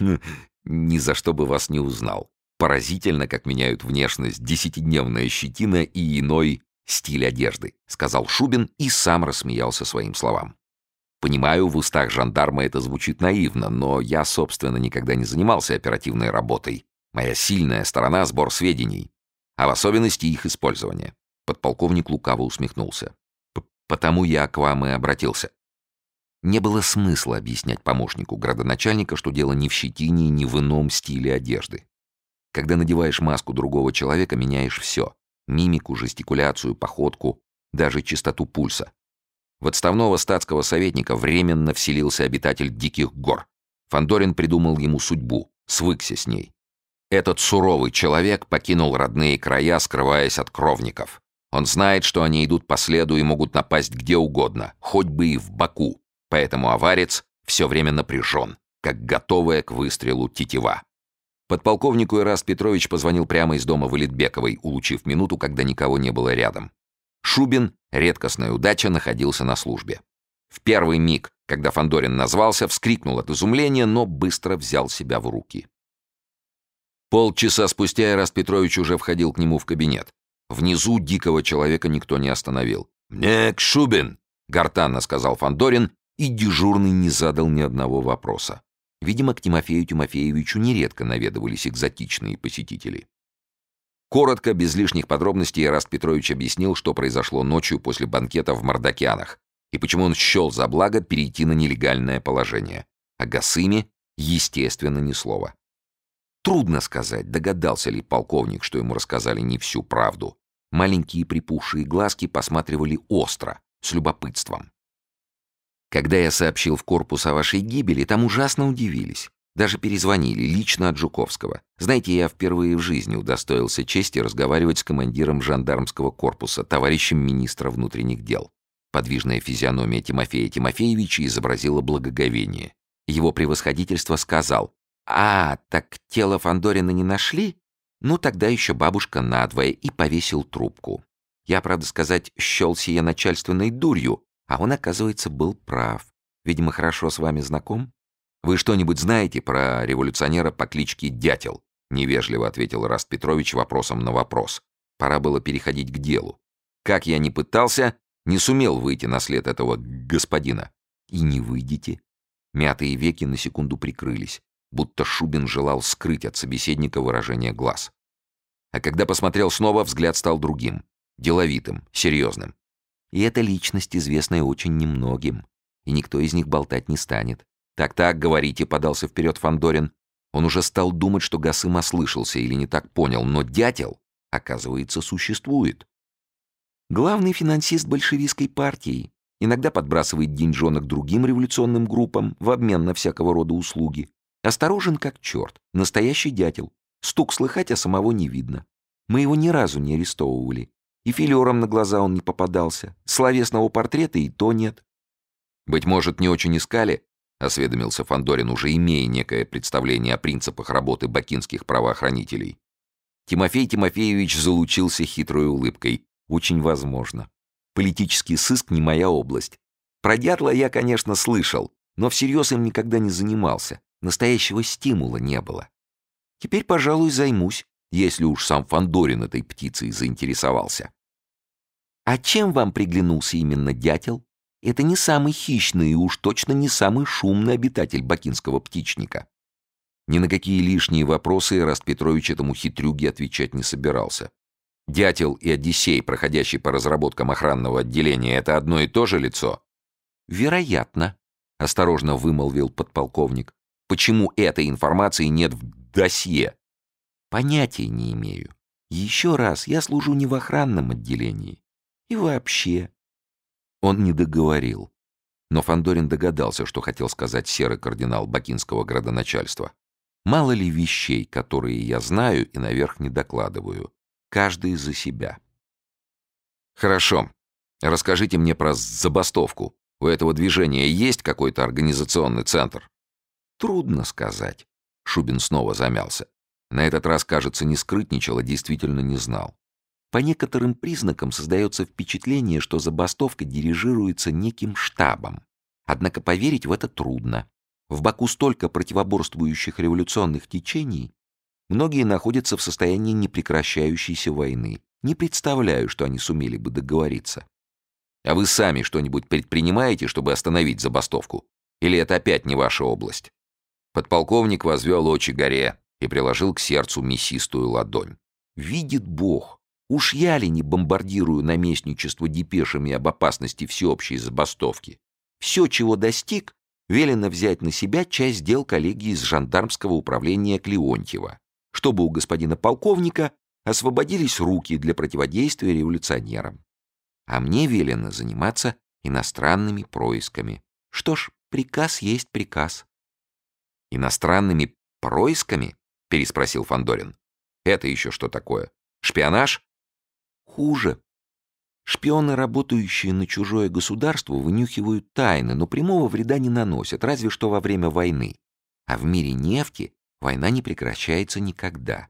Ни за что бы вас не узнал. Поразительно, как меняют внешность десятидневная щетина и иной стиль одежды», — сказал Шубин и сам рассмеялся своим словам. Понимаю, в устах жандарма это звучит наивно, но я, собственно, никогда не занимался оперативной работой. Моя сильная сторона — сбор сведений, а в особенности их использование. Подполковник лукаво усмехнулся. «Потому я к вам и обратился». Не было смысла объяснять помощнику градоначальника, что дело не в щетине, не в ином стиле одежды. Когда надеваешь маску другого человека, меняешь все. Мимику, жестикуляцию, походку, даже частоту пульса. В отставного статского советника временно вселился обитатель Диких гор. Фандорин придумал ему судьбу, свыкся с ней. Этот суровый человек покинул родные края, скрываясь от кровников. Он знает, что они идут по следу и могут напасть где угодно, хоть бы и в Баку. Поэтому аварец все время напряжен, как готовая к выстрелу тетива. Подполковнику Ираст Петрович позвонил прямо из дома Валитбековой, улучив минуту, когда никого не было рядом. Шубин, редкостная удача, находился на службе. В первый миг, когда Фандорин назвался, вскрикнул от изумления, но быстро взял себя в руки. Полчаса спустя Ираст Петрович уже входил к нему в кабинет. Внизу дикого человека никто не остановил. «Мне к Шубин!» — гортанно сказал Фандорин, и дежурный не задал ни одного вопроса. Видимо, к Тимофею Тимофеевичу нередко наведывались экзотичные посетители. Коротко, без лишних подробностей, Ираст Петрович объяснил, что произошло ночью после банкета в Мордокянах и почему он счел за благо перейти на нелегальное положение. О Гасыме, естественно, ни слова. Трудно сказать, догадался ли полковник, что ему рассказали не всю правду. Маленькие припухшие глазки посматривали остро, с любопытством. Когда я сообщил в корпус о вашей гибели, там ужасно удивились. Даже перезвонили, лично от Жуковского. Знаете, я впервые в жизни удостоился чести разговаривать с командиром жандармского корпуса, товарищем министра внутренних дел. Подвижная физиономия Тимофея Тимофеевича изобразила благоговение. Его превосходительство сказал, «А, так тело Фандорина не нашли? Ну, тогда еще бабушка надвое» и повесил трубку. Я, правда сказать, счел сие начальственной дурью, а он, оказывается, был прав. Видимо, хорошо с вами знаком? Вы что-нибудь знаете про революционера по кличке Дятел? Невежливо ответил Раст Петрович вопросом на вопрос. Пора было переходить к делу. Как я ни пытался, не сумел выйти на след этого господина. И не выйдете. Мятые веки на секунду прикрылись, будто Шубин желал скрыть от собеседника выражение глаз. А когда посмотрел снова, взгляд стал другим, деловитым, серьезным. И эта личность, известная очень немногим, и никто из них болтать не станет. «Так-так, говорите», — подался вперед Фандорин. Он уже стал думать, что Гасым ослышался или не так понял, но дятел, оказывается, существует. Главный финансист большевистской партии иногда подбрасывает деньжонок другим революционным группам в обмен на всякого рода услуги. Осторожен как черт, настоящий дятел. Стук слыхать, а самого не видно. Мы его ни разу не арестовывали. И филером на глаза он не попадался. Словесного портрета и то нет. «Быть может, не очень искали?» — осведомился Фандорин, уже имея некое представление о принципах работы бакинских правоохранителей. Тимофей Тимофеевич залучился хитрой улыбкой. «Очень возможно. Политический сыск не моя область. Про дятла я, конечно, слышал, но всерьез им никогда не занимался. Настоящего стимула не было. Теперь, пожалуй, займусь, если уж сам Фандорин этой птицей заинтересовался. А чем вам приглянулся именно дятел? Это не самый хищный и уж точно не самый шумный обитатель бакинского птичника. Ни на какие лишние вопросы Раст Петрович этому хитрюге отвечать не собирался. Дятел и Одиссей, проходящий по разработкам охранного отделения, это одно и то же лицо? Вероятно, осторожно вымолвил подполковник. Почему этой информации нет в досье? Понятия не имею. Еще раз, я служу не в охранном отделении. И вообще...» Он не договорил. Но Фандорин догадался, что хотел сказать серый кардинал бакинского градоначальства. «Мало ли вещей, которые я знаю и наверх не докладываю. Каждый за себя». «Хорошо. Расскажите мне про забастовку. У этого движения есть какой-то организационный центр?» «Трудно сказать». Шубин снова замялся. На этот раз, кажется, не скрытничал, а действительно не знал. По некоторым признакам создается впечатление, что забастовка дирижируется неким штабом. Однако поверить в это трудно. В Баку столько противоборствующих революционных течений. Многие находятся в состоянии непрекращающейся войны. Не представляю, что они сумели бы договориться. А вы сами что-нибудь предпринимаете, чтобы остановить забастовку? Или это опять не ваша область?» Подполковник возвел очи горе и приложил к сердцу мясистую ладонь. «Видит Бог! Уж я ли не бомбардирую наместничество депешами об опасности всеобщей забастовки? Все, чего достиг, велено взять на себя часть дел коллегии из жандармского управления Клеонтьева, чтобы у господина полковника освободились руки для противодействия революционерам. А мне велено заниматься иностранными происками. Что ж, приказ есть приказ. «Иностранными происками?» — переспросил Фандорин. «Это еще что такое? Шпионаж?» «Хуже. Шпионы, работающие на чужое государство, вынюхивают тайны, но прямого вреда не наносят, разве что во время войны. А в мире нефти война не прекращается никогда.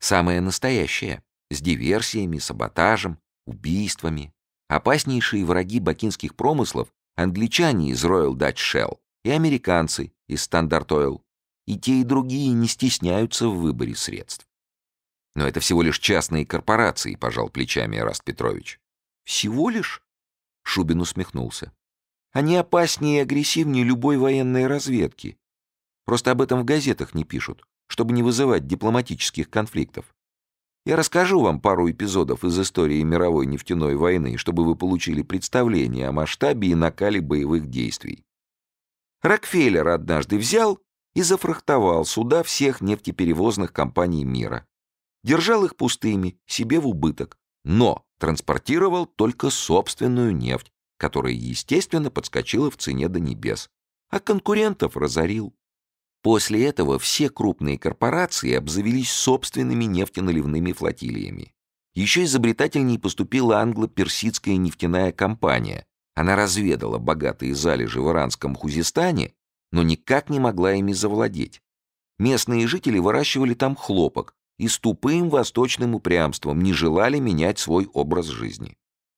Самая настоящая, с диверсиями, саботажем, убийствами. Опаснейшие враги бакинских промыслов — англичане из Royal Dutch Shell и американцы из Standard Oil. И те, и другие не стесняются в выборе средств. Но это всего лишь частные корпорации, пожал плечами Эраст Петрович. Всего лишь? Шубин усмехнулся. Они опаснее и агрессивнее любой военной разведки. Просто об этом в газетах не пишут, чтобы не вызывать дипломатических конфликтов. Я расскажу вам пару эпизодов из истории мировой нефтяной войны, чтобы вы получили представление о масштабе и накале боевых действий. Рокфеллер однажды взял и зафрахтовал суда всех нефтеперевозных компаний мира. Держал их пустыми, себе в убыток, но транспортировал только собственную нефть, которая, естественно, подскочила в цене до небес, а конкурентов разорил. После этого все крупные корпорации обзавелись собственными нефтеналивными флотилиями. Еще изобретательней поступила англо-персидская нефтяная компания, она разведала богатые залежи в иранском Хузистане, но никак не могла ими завладеть. Местные жители выращивали там хлопок и с тупым восточным упрямством не желали менять свой образ жизни.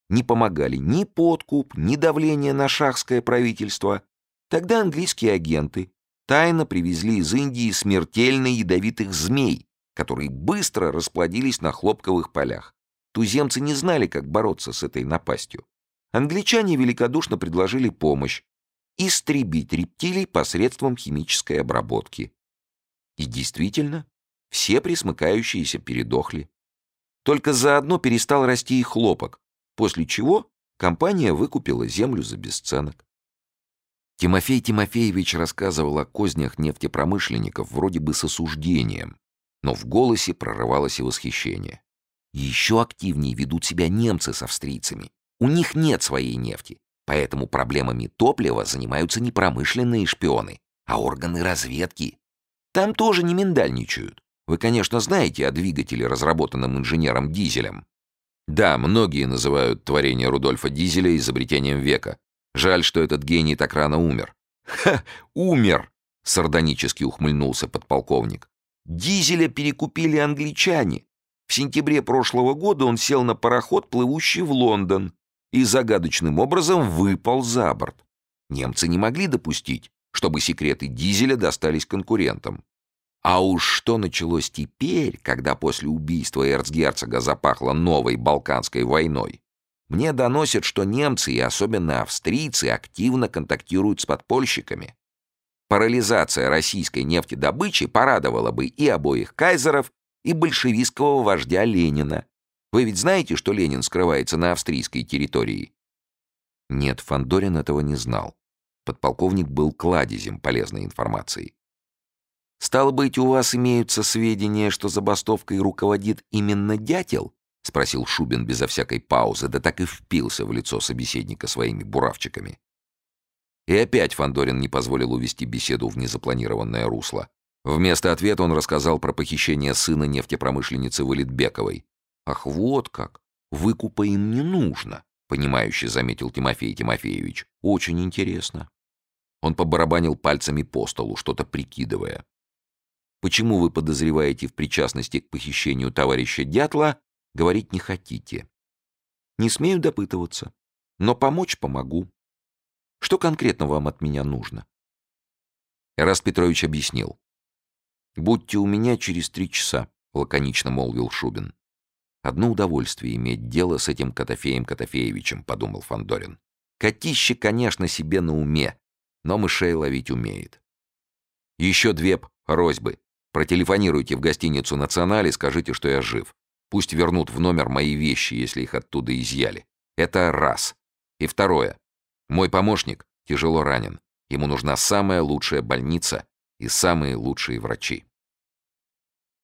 Не помогали ни подкуп, ни давление на шахское правительство. Тогда английские агенты тайно привезли из Индии смертельно ядовитых змей, которые быстро расплодились на хлопковых полях. Туземцы не знали, как бороться с этой напастью. Англичане великодушно предложили помощь — истребить рептилий посредством химической обработки. И действительно, все присмыкающиеся передохли. Только заодно перестал расти и хлопок, после чего компания выкупила землю за бесценок. Тимофей Тимофеевич рассказывал о кознях нефтепромышленников вроде бы с осуждением, но в голосе прорывалось и восхищение. Еще активнее ведут себя немцы с австрийцами. У них нет своей нефти, поэтому проблемами топлива занимаются не промышленные шпионы, а органы разведки. Там тоже не миндальничают. Вы, конечно, знаете о двигателе, разработанном инженером Дизелем. Да, многие называют творение Рудольфа Дизеля изобретением века. Жаль, что этот гений так рано умер. Ха, умер! Сардонически ухмыльнулся подполковник. Дизеля перекупили англичане. В сентябре прошлого года он сел на пароход, плывущий в Лондон, и загадочным образом выпал за борт. Немцы не могли допустить, чтобы секреты дизеля достались конкурентам. А уж что началось теперь, когда после убийства эрцгерцога запахло новой Балканской войной? Мне доносят, что немцы и особенно австрийцы активно контактируют с подпольщиками. Парализация российской нефтедобычи порадовала бы и обоих кайзеров, и большевистского вождя Ленина, вы ведь знаете, что Ленин скрывается на австрийской территории?» Нет, Фандорин этого не знал. Подполковник был кладезем полезной информации. «Стало быть, у вас имеются сведения, что забастовкой руководит именно дятел?» — спросил Шубин безо всякой паузы, да так и впился в лицо собеседника своими буравчиками. И опять Фандорин не позволил увести беседу в незапланированное русло. Вместо ответа он рассказал про похищение сына нефтепромышленницы Валитбековой, «Ах, вот как! Выкупа им не нужно», — понимающе заметил Тимофей Тимофеевич. «Очень интересно». Он побарабанил пальцами по столу, что-то прикидывая. «Почему вы подозреваете в причастности к похищению товарища Дятла, говорить не хотите?» «Не смею допытываться, но помочь помогу. Что конкретно вам от меня нужно?» Эраст Петрович объяснил. «Будьте у меня через три часа», — лаконично молвил Шубин. «Одно удовольствие иметь дело с этим Котофеем Котофеевичем», — подумал Фандорин. «Котище, конечно, себе на уме, но мышей ловить умеет». «Еще две просьбы. Протелефонируйте в гостиницу «Националь» и скажите, что я жив. Пусть вернут в номер мои вещи, если их оттуда изъяли. Это раз. И второе. Мой помощник тяжело ранен. Ему нужна самая лучшая больница и самые лучшие врачи.